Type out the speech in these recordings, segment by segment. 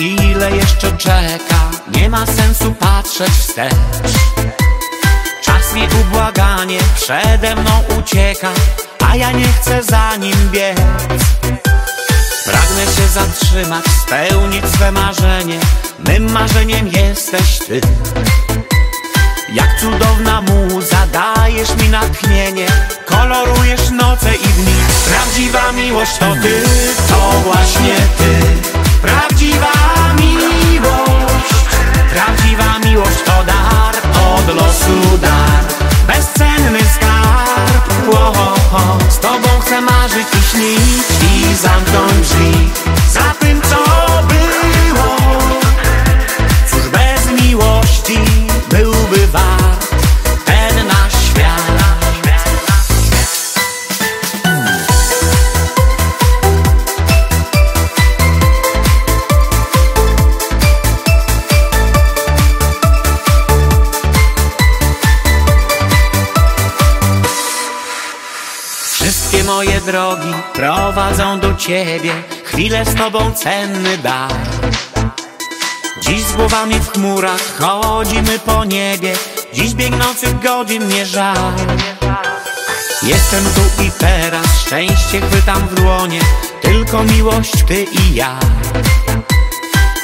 Ile jeszcze czeka? Nie ma sensu patrzeć wstecz. Czas mi ubłaganie przede mną ucieka A ja nie chcę za nim biec. Pragnę się zatrzymać, spełnić swe marzenie. Mym marzeniem jesteś ty. Jak cudowna muza, dajesz mi natchnienie. Kolorujesz noce i dni. Prawdziwa miłość to ty, Wszystkie moje drogi prowadzą do Ciebie. Chwilę z Tobą cenny dar. Dziś z głowami w chmurach chodzimy po niebie. Dziś biegnących godzin nie żal. Jestem tu i teraz, szczęście chwytam w dłonie. Tylko miłość Ty i ja.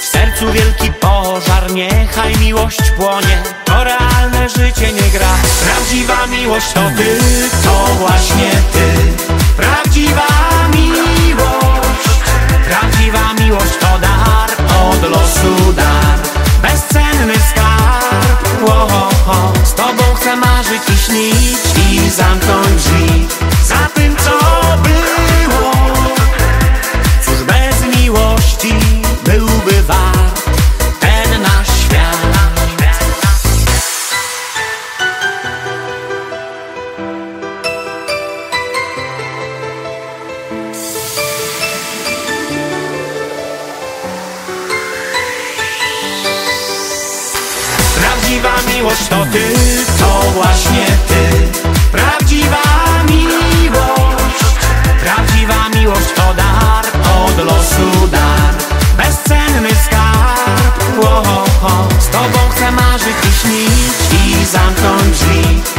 W sercu wielki pożar, niechaj miłość płonie To realne życie nie gra. Prawdziwa miłość to Ty, to właśnie Ty. Prawdziwa Prawdziwa miłość to ty, to właśnie ty. Prawdziwa miłość Prawdziwa miłość to dar, od losu dar. Bezcenny skarb, Wo -ho -ho. Z tobą chcę marzyć i śnić i zamknąć drzwi.